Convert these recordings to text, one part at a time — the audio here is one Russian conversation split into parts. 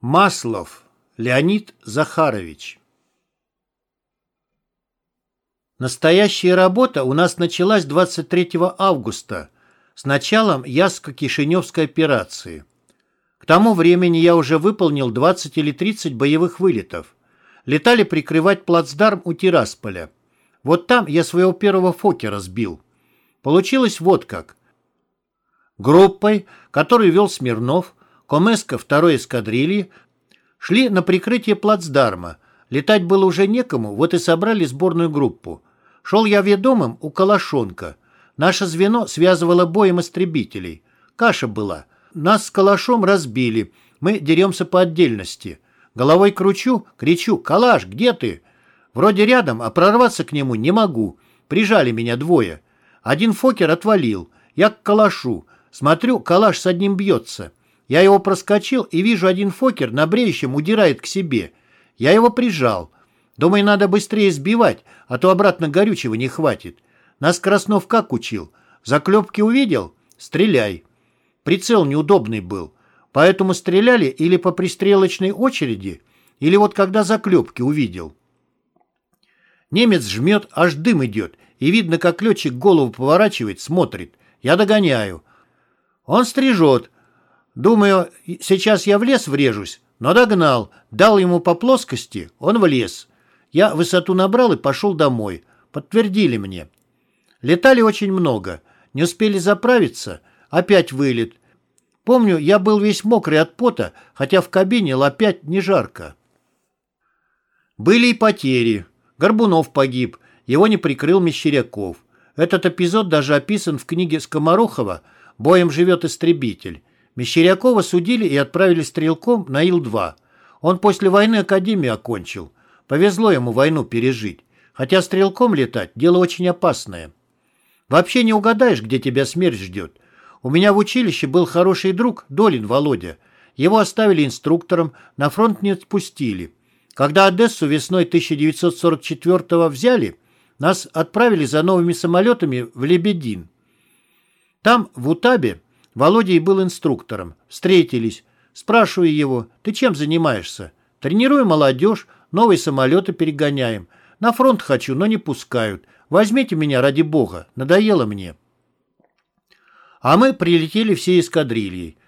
Маслов Леонид Захарович Настоящая работа у нас началась 23 августа с началом Яско-Кишиневской операции. К тому времени я уже выполнил 20 или 30 боевых вылетов. Летали прикрывать плацдарм у Тирасполя. Вот там я своего первого Фокера сбил. Получилось вот как. Группой, которую вел Смирнов, Комеско второй эскадрильи шли на прикрытие плацдарма. Летать было уже некому, вот и собрали сборную группу. Шел я ведомым у Калашонка. Наше звено связывало боем истребителей. Каша была. Нас с Калашом разбили. Мы деремся по отдельности. Головой кручу, кричу «Калаш, где ты?» Вроде рядом, а прорваться к нему не могу. Прижали меня двое. Один Фокер отвалил. Я к Калашу. Смотрю, Калаш с одним бьется. Я его проскочил и вижу, один Фокер на бреющем удирает к себе. Я его прижал. Думаю, надо быстрее сбивать, а то обратно горючего не хватит. Нас Краснов как учил? Заклепки увидел? Стреляй. Прицел неудобный был. Поэтому стреляли или по пристрелочной очереди, или вот когда заклепки увидел. Немец жмет, аж дым идет, и видно, как летчик голову поворачивает, смотрит. Я догоняю. Он стрижет, Думаю, сейчас я в лес врежусь, но догнал, дал ему по плоскости, он влез. Я высоту набрал и пошел домой. Подтвердили мне. Летали очень много. Не успели заправиться. Опять вылет. Помню, я был весь мокрый от пота, хотя в кабине опять не жарко. Были и потери. Горбунов погиб. Его не прикрыл Мещеряков. Этот эпизод даже описан в книге Скоморохова «Боем живет истребитель». Мещерякова судили и отправили стрелком на Ил-2. Он после войны академию окончил. Повезло ему войну пережить. Хотя стрелком летать – дело очень опасное. Вообще не угадаешь, где тебя смерть ждет. У меня в училище был хороший друг, Долин Володя. Его оставили инструктором, на фронт не отпустили. Когда Одессу весной 1944 взяли, нас отправили за новыми самолетами в Лебедин. Там, в Утабе, Володя и был инструктором. Встретились. Спрашиваю его, ты чем занимаешься? Тренирую молодежь, новые самолеты перегоняем. На фронт хочу, но не пускают. Возьмите меня ради бога, надоело мне. А мы прилетели всей эскадрильей.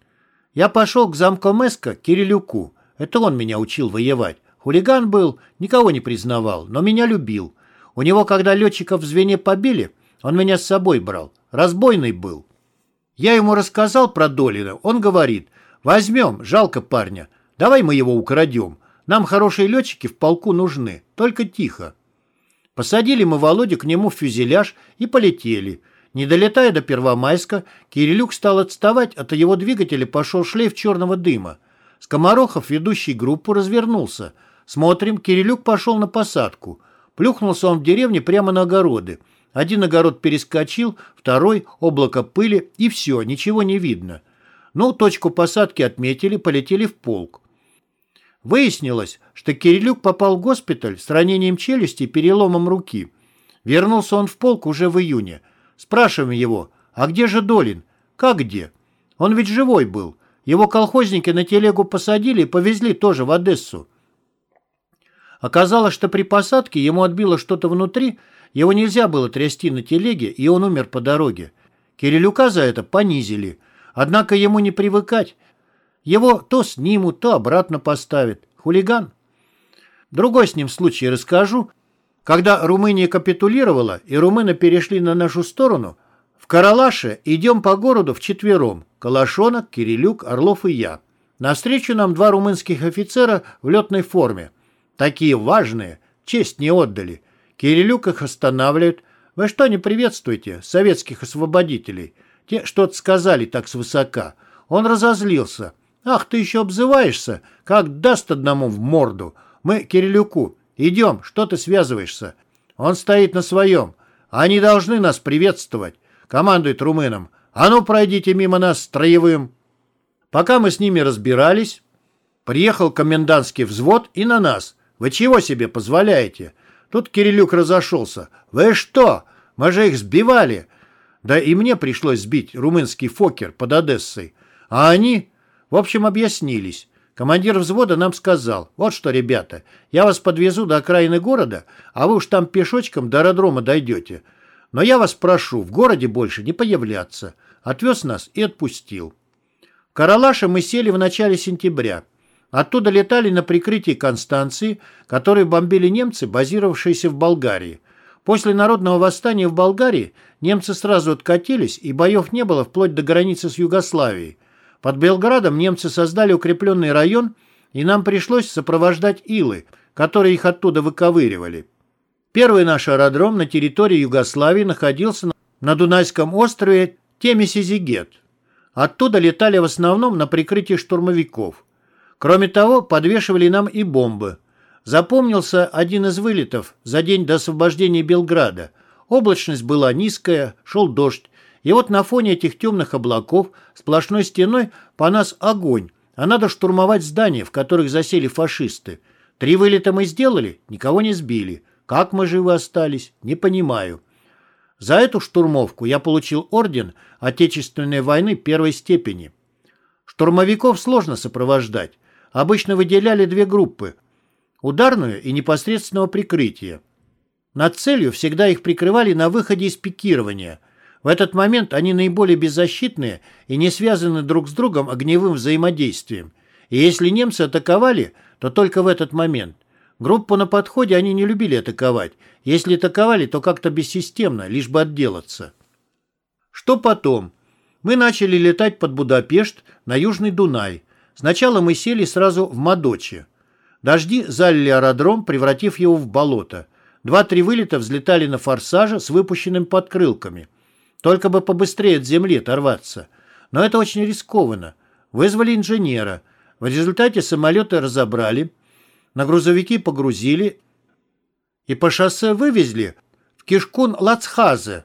Я пошел к замкомеска Кирилюку. Это он меня учил воевать. Хулиган был, никого не признавал, но меня любил. У него, когда летчиков в звене побили, он меня с собой брал. Разбойный был. Я ему рассказал про Долина. Он говорит, возьмем, жалко парня. Давай мы его украдем. Нам хорошие летчики в полку нужны. Только тихо. Посадили мы Володю к нему в фюзеляж и полетели. Не долетая до Первомайска, Кирилюк стал отставать, от его двигателя пошел шлейф черного дыма. Скоморохов, ведущий группу, развернулся. Смотрим, Кирилюк пошел на посадку. Плюхнулся он в деревне прямо на огороды. Один огород перескочил, второй — облако пыли, и все, ничего не видно. Ну, точку посадки отметили, полетели в полк. Выяснилось, что Кирилюк попал в госпиталь с ранением челюсти и переломом руки. Вернулся он в полк уже в июне. Спрашиваем его, а где же Долин? Как где? Он ведь живой был. Его колхозники на телегу посадили и повезли тоже в Одессу. Оказалось, что при посадке ему отбило что-то внутри, его нельзя было трясти на телеге, и он умер по дороге. Кирилюка за это понизили. Однако ему не привыкать. Его то снимут, то обратно поставят. Хулиган. Другой с ним случай расскажу. Когда Румыния капитулировала, и румыны перешли на нашу сторону, в Каралаше идем по городу вчетвером. Калашонок, Кирилюк, Орлов и я. Навстречу нам два румынских офицера в летной форме. Такие важные, честь не отдали. Кирилюк их останавливает. Вы что не приветствуете советских освободителей? Те что-то сказали так свысока. Он разозлился. Ах, ты еще обзываешься, как даст одному в морду. Мы Кирилюку. Идем, что ты связываешься? Он стоит на своем. Они должны нас приветствовать. Командует румынам. А ну, пройдите мимо нас строевым. Пока мы с ними разбирались, приехал комендантский взвод и на нас. Вы чего себе позволяете? Тут Кирилюк разошелся. «Вы что? Мы же их сбивали!» Да и мне пришлось сбить румынский фокер под Одессой. А они, в общем, объяснились. Командир взвода нам сказал, вот что, ребята, я вас подвезу до окраины города, а вы уж там пешочком до аэродрома дойдете. Но я вас прошу, в городе больше не появляться. Отвез нас и отпустил. В Каралаше мы сели в начале сентября. Оттуда летали на прикрытии Констанции, которые бомбили немцы, базировавшиеся в Болгарии. После народного восстания в Болгарии немцы сразу откатились, и боев не было вплоть до границы с Югославией. Под Белградом немцы создали укрепленный район, и нам пришлось сопровождать илы, которые их оттуда выковыривали. Первый наш аэродром на территории Югославии находился на Дунайском острове Темесизигет. Оттуда летали в основном на прикрытии штурмовиков. Кроме того, подвешивали нам и бомбы. Запомнился один из вылетов за день до освобождения Белграда. Облачность была низкая, шел дождь, и вот на фоне этих темных облаков сплошной стеной по нас огонь, а надо штурмовать здания, в которых засели фашисты. Три вылета мы сделали, никого не сбили. Как мы живы остались, не понимаю. За эту штурмовку я получил орден Отечественной войны первой степени. Штурмовиков сложно сопровождать. Обычно выделяли две группы – ударную и непосредственного прикрытия. Над целью всегда их прикрывали на выходе из пикирования – в этот момент они наиболее беззащитные и не связаны друг с другом огневым взаимодействием. И если немцы атаковали, то только в этот момент. Группу на подходе они не любили атаковать. Если атаковали, то как-то бессистемно, лишь бы отделаться. Что потом? Мы начали летать под Будапешт на Южный Дунай. Сначала мы сели сразу в Мадочи. Дожди залили аэродром, превратив его в болото. Два-три вылета взлетали на форсаже с выпущенными подкрылками – только бы побыстрее от земли оторваться. Но это очень рискованно. Вызвали инженера. В результате самолеты разобрали, на грузовики погрузили и по шоссе вывезли в Кишкун-Лацхазе,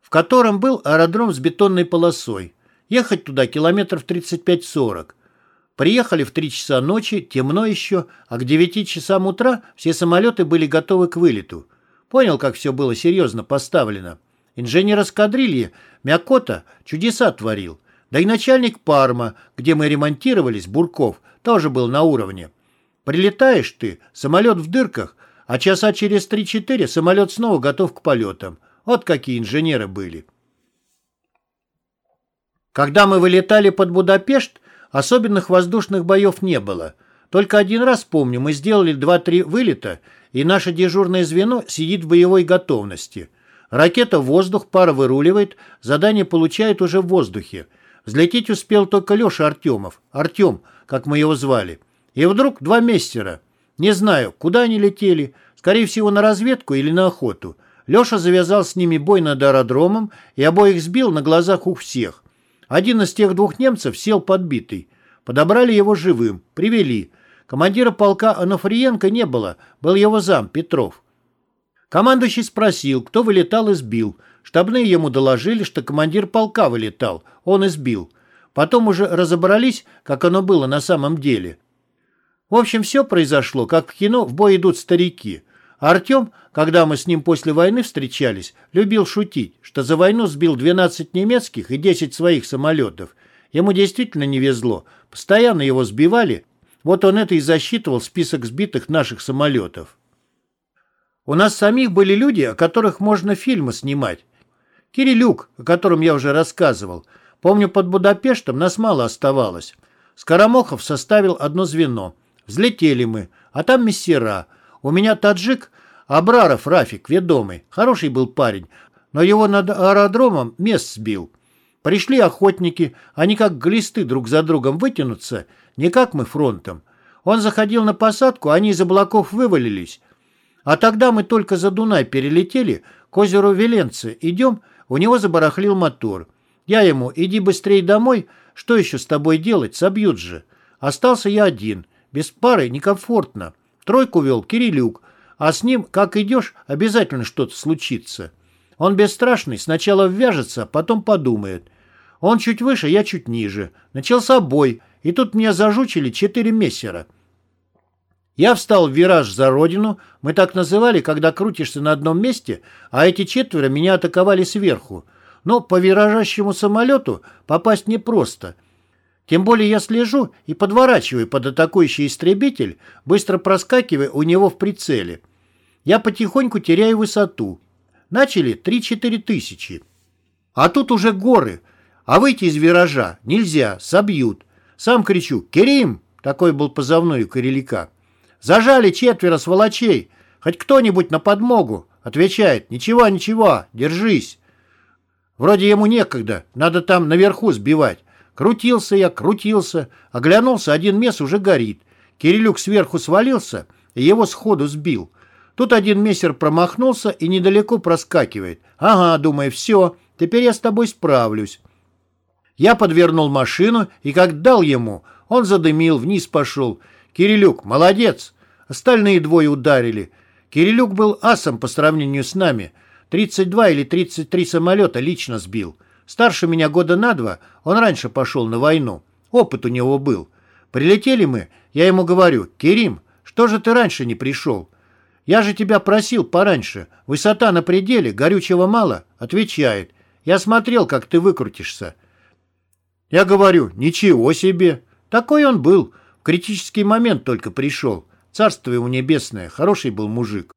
в котором был аэродром с бетонной полосой. Ехать туда километров 35-40. Приехали в 3 часа ночи, темно еще, а к 9 часам утра все самолеты были готовы к вылету. Понял, как все было серьезно поставлено. Инженер эскадрильи Мякота чудеса творил. Да и начальник Парма, где мы ремонтировались, Бурков, тоже был на уровне. Прилетаешь ты, самолет в дырках, а часа через 3-4 самолет снова готов к полетам. Вот какие инженеры были. Когда мы вылетали под Будапешт, особенных воздушных боев не было. Только один раз, помню, мы сделали 2-3 вылета, и наше дежурное звено сидит в боевой готовности – Ракета в воздух, пара выруливает, задание получает уже в воздухе. Взлететь успел только Леша Артемов, Артем, как мы его звали. И вдруг два мессера. Не знаю, куда они летели, скорее всего на разведку или на охоту. Леша завязал с ними бой над аэродромом и обоих сбил на глазах у всех. Один из тех двух немцев сел подбитый. Подобрали его живым, привели. Командира полка Анафриенко не было, был его зам Петров. Командующий спросил, кто вылетал и сбил. Штабные ему доложили, что командир полка вылетал, он и сбил. Потом уже разобрались, как оно было на самом деле. В общем, все произошло, как в кино «В бой идут старики». Артем, когда мы с ним после войны встречались, любил шутить, что за войну сбил 12 немецких и 10 своих самолетов. Ему действительно не везло. Постоянно его сбивали. Вот он это и засчитывал список сбитых наших самолетов. У нас самих были люди, о которых можно фильмы снимать. Кирилюк, о котором я уже рассказывал. Помню, под Будапештом нас мало оставалось. Скоромохов составил одно звено. Взлетели мы, а там мессера. У меня таджик Абраров Рафик, ведомый. Хороший был парень, но его над аэродромом мест сбил. Пришли охотники, они как глисты друг за другом вытянутся, не как мы фронтом. Он заходил на посадку, они из облаков вывалились. А тогда мы только за Дунай перелетели, к озеру Веленце идем, у него забарахлил мотор. Я ему, иди быстрее домой, что еще с тобой делать, собьют же. Остался я один, без пары некомфортно. Тройку вел Кирилюк, а с ним, как идешь, обязательно что-то случится. Он бесстрашный, сначала ввяжется, а потом подумает. Он чуть выше, я чуть ниже. Начался бой, и тут меня зажучили четыре мессера. Я встал в вираж за родину, мы так называли, когда крутишься на одном месте, а эти четверо меня атаковали сверху. Но по виражащему самолету попасть непросто. Тем более я слежу и подворачиваю под атакующий истребитель, быстро проскакивая у него в прицеле. Я потихоньку теряю высоту. Начали 3-4 тысячи. А тут уже горы. А выйти из виража нельзя, собьют. Сам кричу «Керим!» Такой был позывной у Корелика. «Зажали четверо сволочей. Хоть кто-нибудь на подмогу!» Отвечает «Ничего, ничего, держись!» Вроде ему некогда, надо там наверху сбивать. Крутился я, крутился, оглянулся, один месс уже горит. Кирилюк сверху свалился и его сходу сбил. Тут один мессер промахнулся и недалеко проскакивает. Ага, думаю, все, теперь я с тобой справлюсь. Я подвернул машину и как дал ему, он задымил, вниз пошел. Кирилюк, молодец. Остальные двое ударили. Кирилюк был асом по сравнению с нами. 32 или 33 самолета лично сбил. Старше меня года на два, он раньше пошел на войну. Опыт у него был. Прилетели мы, я ему говорю, «Керим, что же ты раньше не пришел? Я же тебя просил пораньше. Высота на пределе, горючего мало?» Отвечает, «Я смотрел, как ты выкрутишься». Я говорю, «Ничего себе!» Такой он был. В критический момент только пришел. Царство ему небесное, хороший был мужик.